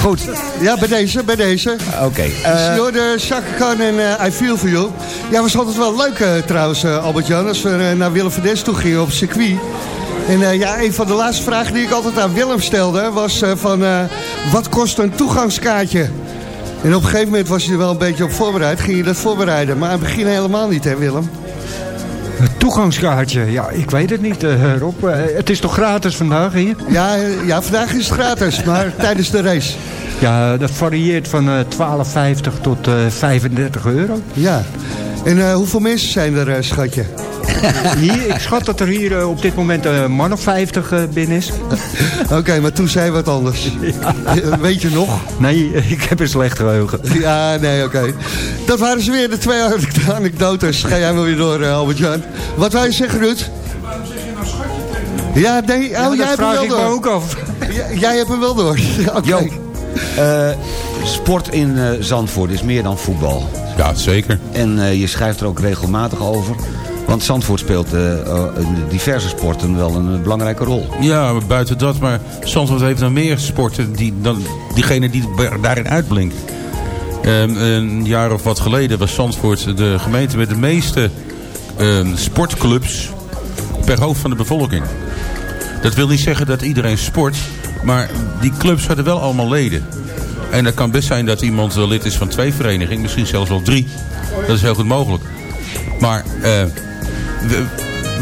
goed. Ja, bij deze, bij deze. Oké. Dus door de Chaka en eh, I Feel For You. Ja, was altijd wel leuk eh, trouwens, Albert-Jan... als we naar Willem van Des toe gingen op circuit. En ja, een van de laatste vragen die ik altijd aan Willem stelde... was van, wat kost een toegangskaartje? En op een gegeven moment was je er wel een beetje op voorbereid. Ging je dat voorbereiden, maar aan het begin helemaal niet, hè Willem? Het toegangskaartje, ja, ik weet het niet, eh, Rob. Eh, het is toch gratis vandaag hier? Ja, eh, ja vandaag is het gratis, maar tijdens de race. Ja, dat varieert van eh 12,50 tot eh 35 euro. Ja. En hoeveel mensen zijn er, schatje? Hier, ik schat dat er hier eh, op dit moment een man of 50 eh, binnen is. Oké, maar toen zei wat anders. Weet je nog? Nee, ik heb een slecht geheugen. Ja, nee, oké. Dat waren ze weer, de twee anekdotes. Ga jij maar weer door, eh, Albert-Jan. Wat wou je zeggen, Ruud? Ja, nee, oh, Ja, dat jij hebt hem vraag wel ik door. me ook af. J- jij hebt hem wel door. Oké. Jo, eh, sport in eh, Zandvoort is meer dan voetbal. Ja, zeker. En eh, je schrijft er ook regelmatig over. Want Zandvoort speelt eh, eh, diverse sporten wel een eh, belangrijke rol. Ja, buiten dat, maar Zandvoort heeft dan meer sporten die, dan diegene die daarin uitblinkt. Ehm, een jaar of wat geleden was Zandvoort de gemeente met de meeste ehm, sportclubs per hoofd van de bevolking. Dat wil niet zeggen dat iedereen sport, maar die clubs hadden wel allemaal leden. En het kan best zijn dat iemand wel lid is van twee verenigingen, misschien zelfs wel drie. Dat is heel goed mogelijk. Maar eh, we,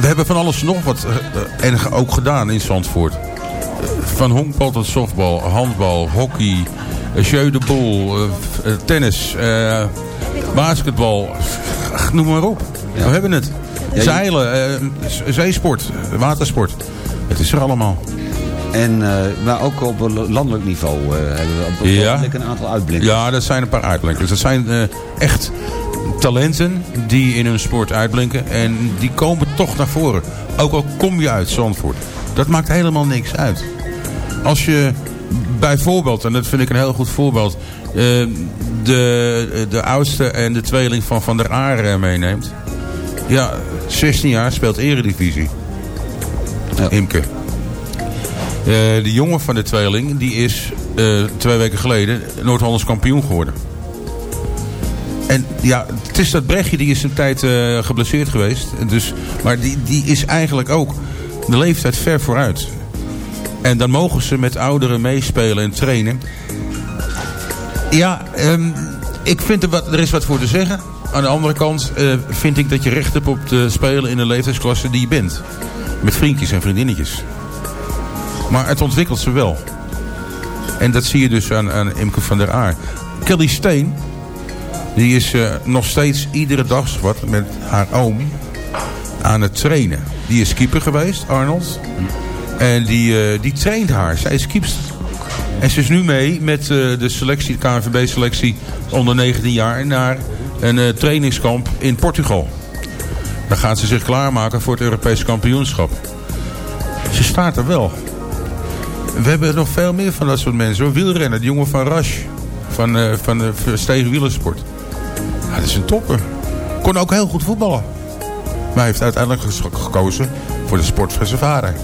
we hebben van alles nog wat eh, en ook gedaan in Zandvoort. Van honkbal tot softbal, handbal, hockey, uh, jeu de boel, uh, tennis, uh, basketbal. Noem maar op. We hebben het. Zeilen, zeesport, watersport. Het is er allemaal. En, uh, maar ook op landelijk niveau uh, hebben we op ja. een aantal uitblinkers. Ja, dat zijn een paar uitblinkers. Dat zijn uh, echt talenten die in hun sport uitblinken. En die komen toch naar voren. Ook al kom je uit Zandvoort. Dat maakt helemaal niks uit. Als je bijvoorbeeld, en dat vind ik een heel goed voorbeeld... de, de oudste en de tweeling van Van der Aar meeneemt. Ja, 16 jaar speelt eredivisie. Ja. Imke. Uh, de jongen van de tweeling, die is uh, twee weken geleden Noord-Hollands kampioen geworden. En ja, het is dat Brechtje, die is een tijd uh, geblesseerd geweest. Dus, maar die, die is eigenlijk ook de leeftijd ver vooruit. En dan mogen ze met ouderen meespelen en trainen. Ja, um, ik vind er, wat, er is wat voor te zeggen. Aan de andere kant vind ik dat je recht hebt op te spelen in een leeftijdsklasse die je bent. Met vriendjes en vriendinnetjes. Maar het ontwikkelt ze wel. En dat zie je dus aan, aan Imke van der Aar. Kelly Steen, die is uh, nog steeds iedere dag wat met haar oom aan het trainen. Die is keeper geweest, Arnold. En die, uh, die traint haar. Zij is keepster. En ze is nu mee met uh, de selectie, de KNVB-selectie onder 19 jaar naar een trainingskamp in Portugal. Dan gaat ze zich klaarmaken voor het Europese kampioenschap. Ze staat er wel. We hebben nog veel meer van dat soort mensen. Hoor. Wielrennen, de jongen van Rasch. Van, uh, van de Wielersport. Ja, dat is een topper. Kon ook heel goed voetballen. Maar hij heeft uiteindelijk gekozen voor de sport van zijn vader.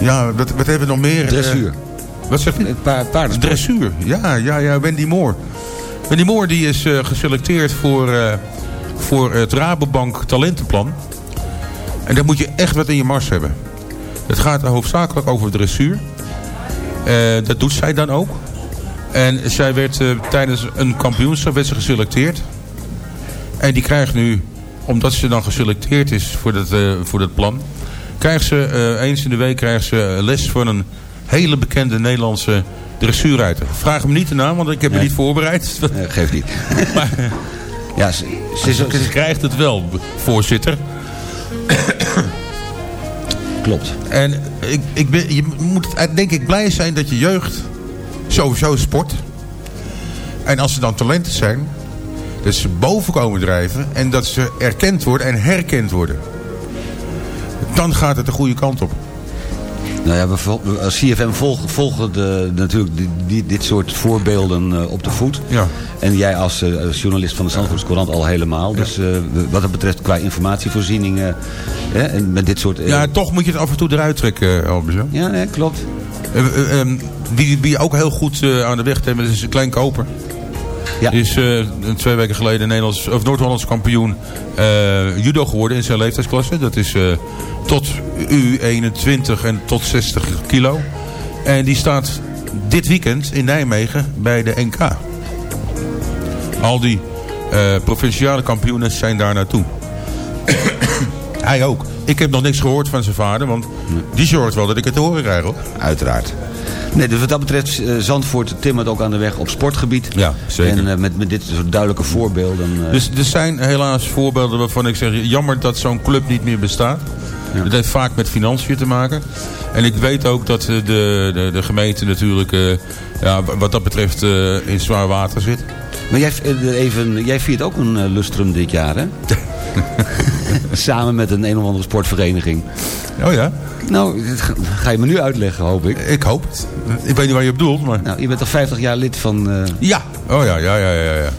Ja, wat, wat hebben we nog meer? Dressuur. Uh, wat zegt u? Pa paardensport. Dressuur, ja, ja, ja. Wendy Moore. Wendy Moore die is uh, geselecteerd voor, uh, voor het Rabobank talentenplan. En daar moet je echt wat in je mars hebben. Het gaat hoofdzakelijk over dressuur. Dat doet zij dan ook. En zij werd uh, tijdens een kampioenschap werd ze geselecteerd. En die krijgt nu, omdat ze dan geselecteerd is voor dat, uh, voor dat plan... krijgt ze eens in de week krijgt ze les van een hele bekende Nederlandse dressuurruiter. Vraag hem niet de naam, want ik heb nee. me niet voorbereid. Nee, geeft niet. maar, ja, ze, ze, ze, ze krijgt het wel, voorzitter. Klopt. En ik, ik ben, je moet denk ik blij zijn dat je jeugd sowieso sport. En als er dan talenten zijn, dat ze boven komen drijven en dat ze erkend worden en herkend worden. Dan gaat het de goede kant op. Nou ja, we, als CFM volgen, volgen de, natuurlijk die, die, dit soort voorbeelden uh, op de voet. Ja. En jij als uh, journalist van de Zandvoortse Courant al helemaal. Ja. Dus uh, wat dat betreft qua informatievoorziening en met dit soort... ja, toch moet je het af en toe eruit trekken, Albert. Ja, nee, klopt. Um, wie, wie ook heel goed aan de weg hebben, is een klein koper. Ja. Is twee weken geleden Nederlands, of Noord-Hollands kampioen judo geworden in zijn leeftijdsklasse. Dat is tot U21 en tot 60 kilo. En die staat dit weekend in Nijmegen bij de NK. Al die provinciale kampioenen zijn daar naartoe. Hij ook. Ik heb nog niks gehoord van zijn vader, want die zorgt wel dat ik het te horen krijg. Hoor. Uiteraard. Nee, dus wat dat betreft, uh, Zandvoort timmert ook aan de weg op sportgebied. Ja, zeker. En uh, met, met dit soort duidelijke voorbeelden. Uh... Dus er zijn helaas voorbeelden waarvan ik zeg, jammer dat zo'n club niet meer bestaat. Ja. Dat heeft vaak met financiën te maken. En ik weet ook dat de, de, de gemeente natuurlijk uh, ja, wat dat betreft uh, in zwaar water zit. Maar jij, even, jij viert ook een uh, lustrum dit jaar, hè? Samen met een een of andere sportvereniging. Oh ja? Nou, dat ga je me nu uitleggen, hoop ik. Ik hoop het. Ik weet niet waar je op bedoelt, maar... Nou, je bent al 50 jaar lid van... Uh... Ja, oh ja, ja, ja, ja. ja.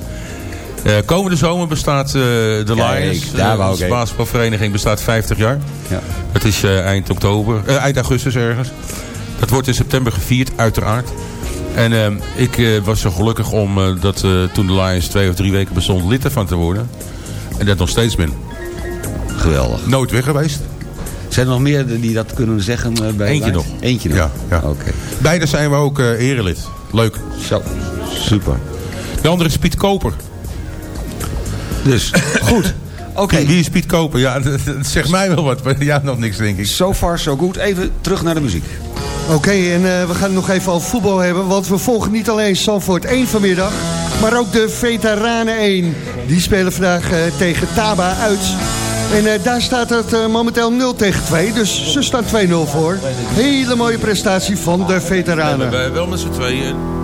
Uh, komende zomer bestaat uh, de Lions. De basketbalvereniging bestaat 50 jaar. Ja. Dat is eind oktober, eind augustus ergens. Dat wordt in september gevierd, uiteraard. En ehm, ik was zo gelukkig om dat toen de Lions twee of drie weken bestond lid ervan te worden. En dat nog steeds ben. Geweldig. Nooit weg geweest. Zijn er nog meer die dat kunnen zeggen? bij Eentje nog. Eentje nog? Ja. ja. Oké. Okay. Beide zijn we ook erelid. Leuk. Zo, super. De andere is Piet Koper. Dus, goed. Oké. Okay. Wie is Piet Koper? Ja, dat, dat zegt mij wel wat, maar ja, nog niks denk ik. So far, so good. Even terug naar de muziek. Oké, en uh, we gaan het nog even over voetbal hebben. Want we volgen niet alleen Sanford 1 vanmiddag... maar ook de Veteranen 1. Die spelen vandaag uh, tegen Taba uit. En uh, daar staat het momenteel 0 tegen 2. Dus ze staan 2-0 voor. Hele mooie prestatie van de Veteranen. We hebben wel met z'n tweeën...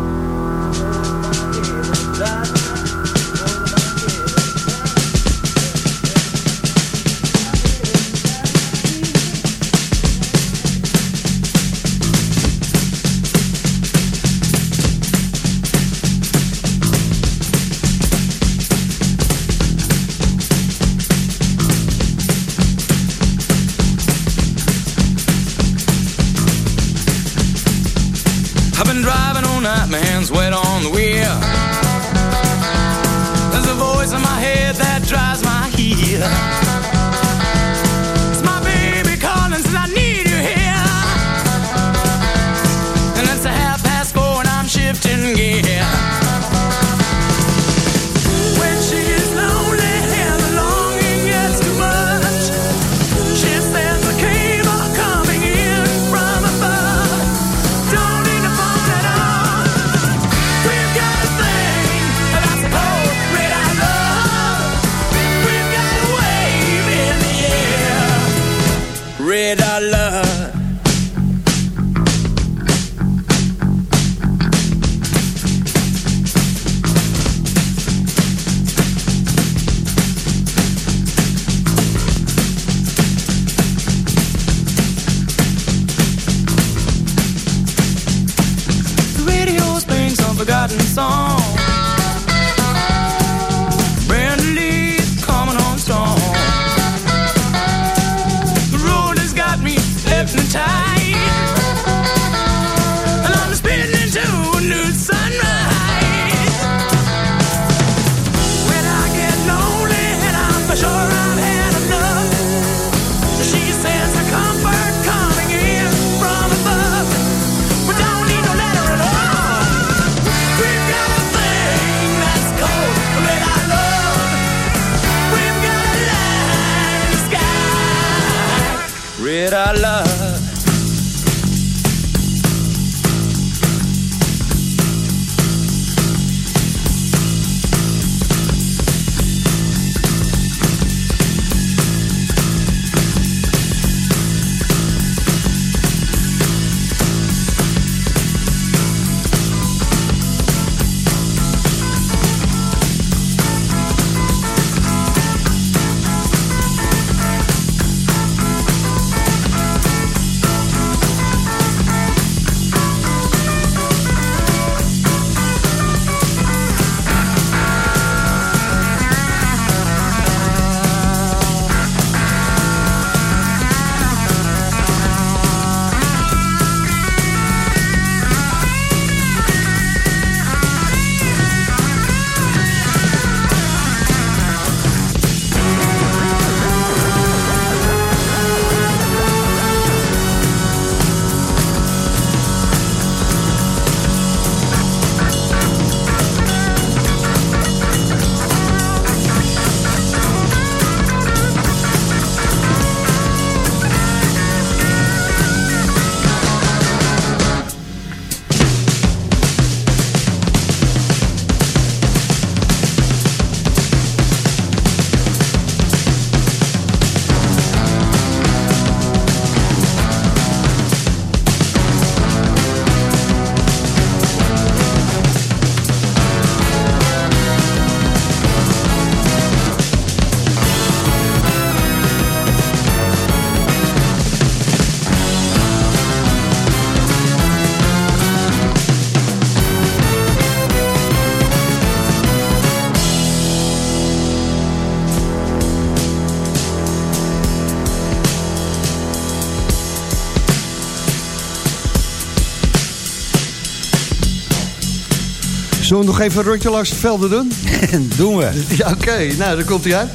Zullen we nog even een rondje langs de velden doen? doen we. Ja, Oké, nou, dan komt hij aan.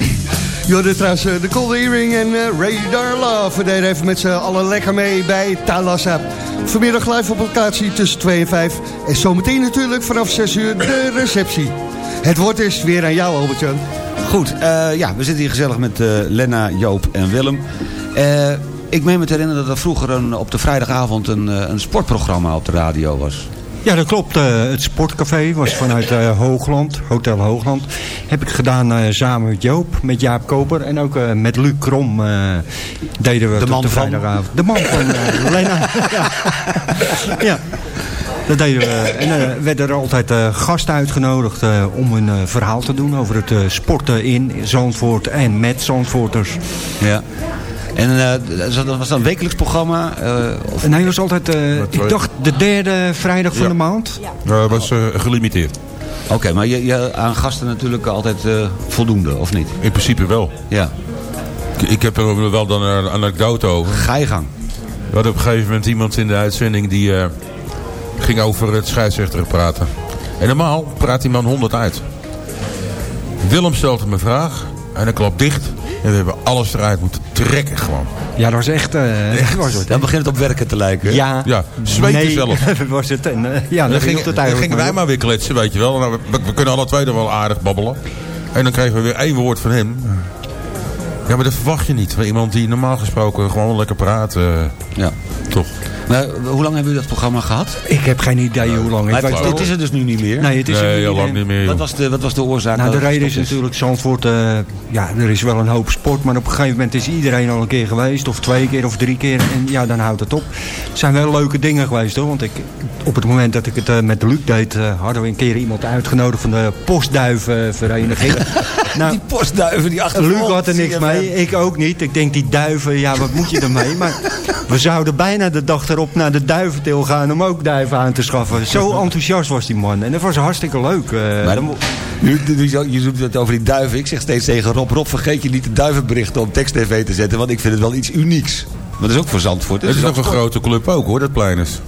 Jorden trouwens uh, de Cold Earring en uh, Radar Love. We deden even met z'n allen lekker mee bij Talassa. Vanmiddag live op locatie tussen 2 en 5. En zometeen natuurlijk vanaf 6 uur de receptie. Het woord is weer aan jou, Albert-Jan. Goed, uh, ja, we zitten hier gezellig met uh, Lena, Joop en Willem. ik meen me te herinneren dat er vroeger een, op de vrijdagavond een, eh, een sportprogramma op de radio was. Ja, dat klopt. Eh, het sportcafé was vanuit eh, Hoogland, Hotel Hoogland. Heb ik gedaan eh, samen met Joop, met Jaap Koper en ook met Luc Krom deden we De man de van? De man van Lena. ja. ja. Dat deden we. En er werden er altijd eh, gasten uitgenodigd om een eh, verhaal te doen over het sporten in Zandvoort en met Zandvoorters. Ja. En eh, dat was dat een wekelijks programma? eh, of... Nee, dat was altijd, eh, ik dacht de derde vrijdag van Ja. de maand. Dat was eh, gelimiteerd. Oké, maar je, je aan gasten natuurlijk altijd eh, voldoende, of niet? In principe wel. Ja. Ik, ik heb er wel dan een anekdote over. Ga je gang. We hadden op een gegeven moment iemand in de uitzending die eh, ging over het scheidsrechter praten. En normaal praat die man 100 uit. Willem stelt hem een vraag en hij klapt dicht. En we hebben alles eruit moeten trekken gewoon. Ja, dat was echt... eh, echt was het? Dan begint het op werken te lijken. Ja, Ja, zweten nee, zelf. was het. En, eh, ja, dan ging het dan gingen wij maar maar weer kletsen, weet je wel. Nou, we, we kunnen alle twee er wel aardig babbelen. En dan kregen we weer één woord van hem. Ja, maar dat verwacht je niet. Van iemand die normaal gesproken gewoon lekker praat. eh, Ja. toch? Nou, hoe lang hebben jullie dat programma gehad? Ik heb geen idee hoe lang. Ik Maar weet het, dit is het dus nu niet meer. Nee, het is Nee, lang niet meer. Wat was de, wat was de oorzaak? Nou, de reden is natuurlijk Zandvoort... eh, ja, er is wel een hoop sport, maar op een gegeven moment is iedereen al een keer geweest. Of twee keer of drie keer. En ja, dan houdt het op. Het zijn wel leuke dingen geweest hoor. Want ik, op het moment dat ik het eh, met Luc deed, eh, hadden we een keer iemand uitgenodigd van de Postduivenvereniging. nou, Die postduiven die achter Luc had er niks mee, ik ook niet. Ik denk die duiven, ja wat moet je ermee? Maar we zouden bijna de dag erop naar de duiventil gaan om ook duiven aan te schaffen. Zo enthousiast was die man. En dat was hartstikke leuk. eh. Maar dan, nu, nu, je je doet het over die duiven. Ik zeg steeds tegen Rob, Rob vergeet je niet de duivenberichten op tekst-tv te zetten. Want ik vind het wel iets unieks. Maar dat is ook voor Zandvoort. Het is ook ook een sport. grote club ook hoor, dat plein is.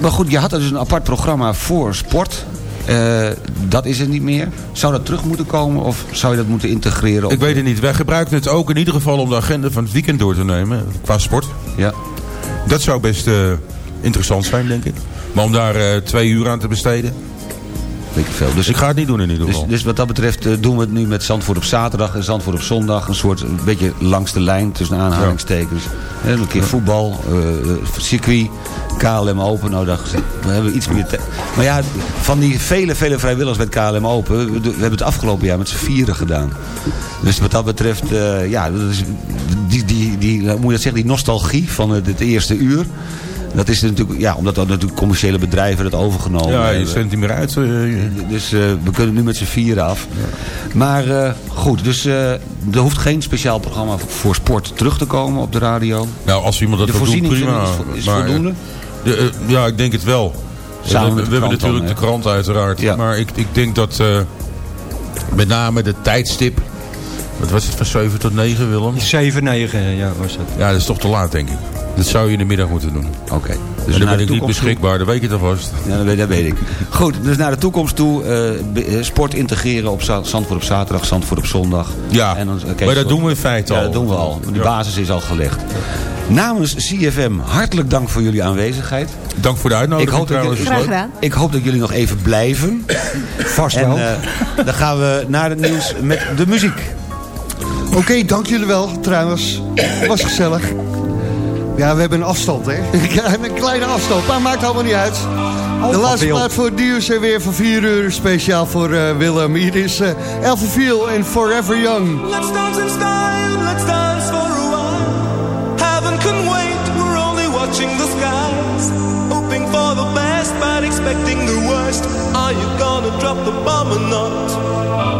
Maar goed, je had dus een apart programma voor sport. Eh, dat is er niet meer. Zou dat terug moeten komen of zou je dat moeten integreren? op- Ik weet het niet. Wij gebruiken het ook in ieder geval om de agenda van het weekend door te nemen. Qua sport. Ja. Dat zou best eh, interessant zijn, denk ik. Maar om daar eh, twee uur aan te besteden. Weet ik veel. Dus, Ik ga het niet doen in ieder dus, geval. dus wat dat betreft eh, doen we het nu met Zandvoort op zaterdag en Zandvoort op zondag. Een soort een beetje langs de lijn tussen aanhalingstekens. Eh, een keer voetbal, eh, circuit, KLM Open. Nou, dat, we hebben iets meer... Maar ja, van die vele, vele vrijwilligers met KLM Open... We, hebben het afgelopen jaar met z'n vieren gedaan. Dus wat dat betreft, eh, ja, die, die, die, hoe moet je dat zeggen, die nostalgie van het, het eerste uur... Dat is natuurlijk, ja, omdat dat natuurlijk commerciële bedrijven het overgenomen ja, je hebben. zendt niet meer uit. eh, Dus eh, we kunnen nu met z'n vieren af. Maar eh, goed, dus eh, er hoeft geen speciaal programma voor sport terug te komen op de radio. nou, als iemand dat De wil doen, prima. is vo- is Maar, eh, voldoende? de, eh, ja, ik denk het wel. Samen we hebben dan, natuurlijk de krant uiteraard. Ja. Maar ik, ik denk dat eh, met name de tijdstip... Wat was het van 7 tot 9, Willem? 7, 9, ja was het. Ja, dat is toch te laat, denk ik. Dat zou je in de middag moeten doen. Oké. Dus Dus dan naar ben de ik niet beschikbaar, dat weet je toch vast. Ja, dat weet, dat weet ik. Goed, dus naar de toekomst toe. eh, eh, sport integreren op za- Zandvoort op zaterdag, Zandvoort op zondag. Ja, En dan, eh, maar dat doen we in feite Ja, al. dat doen we al. Ja. basis is al gelegd. Namens CFM, hartelijk dank voor jullie aanwezigheid. Dank voor de Ik uitnodiging hoop, dat trouwens. jullie, Graag gedaan. ik hoop dat jullie nog even blijven. Vast En wel. eh, dan gaan we naar het nieuws met de muziek. Oké, dank jullie wel trouwens. Was gezellig. Ja, we hebben een afstand, hè? een kleine afstand, maar maakt allemaal niet uit. De laatste plaat voor nieuws en weer van 4 uur. Speciaal voor eh, Willem. Hier is uh, Elfenviel en Forever Young. Let's dance in style, let's dance for a while. Heaven can wait, we're only watching the skies. Hoping for the best, but expecting the worst. Are you gonna drop the bomb or not?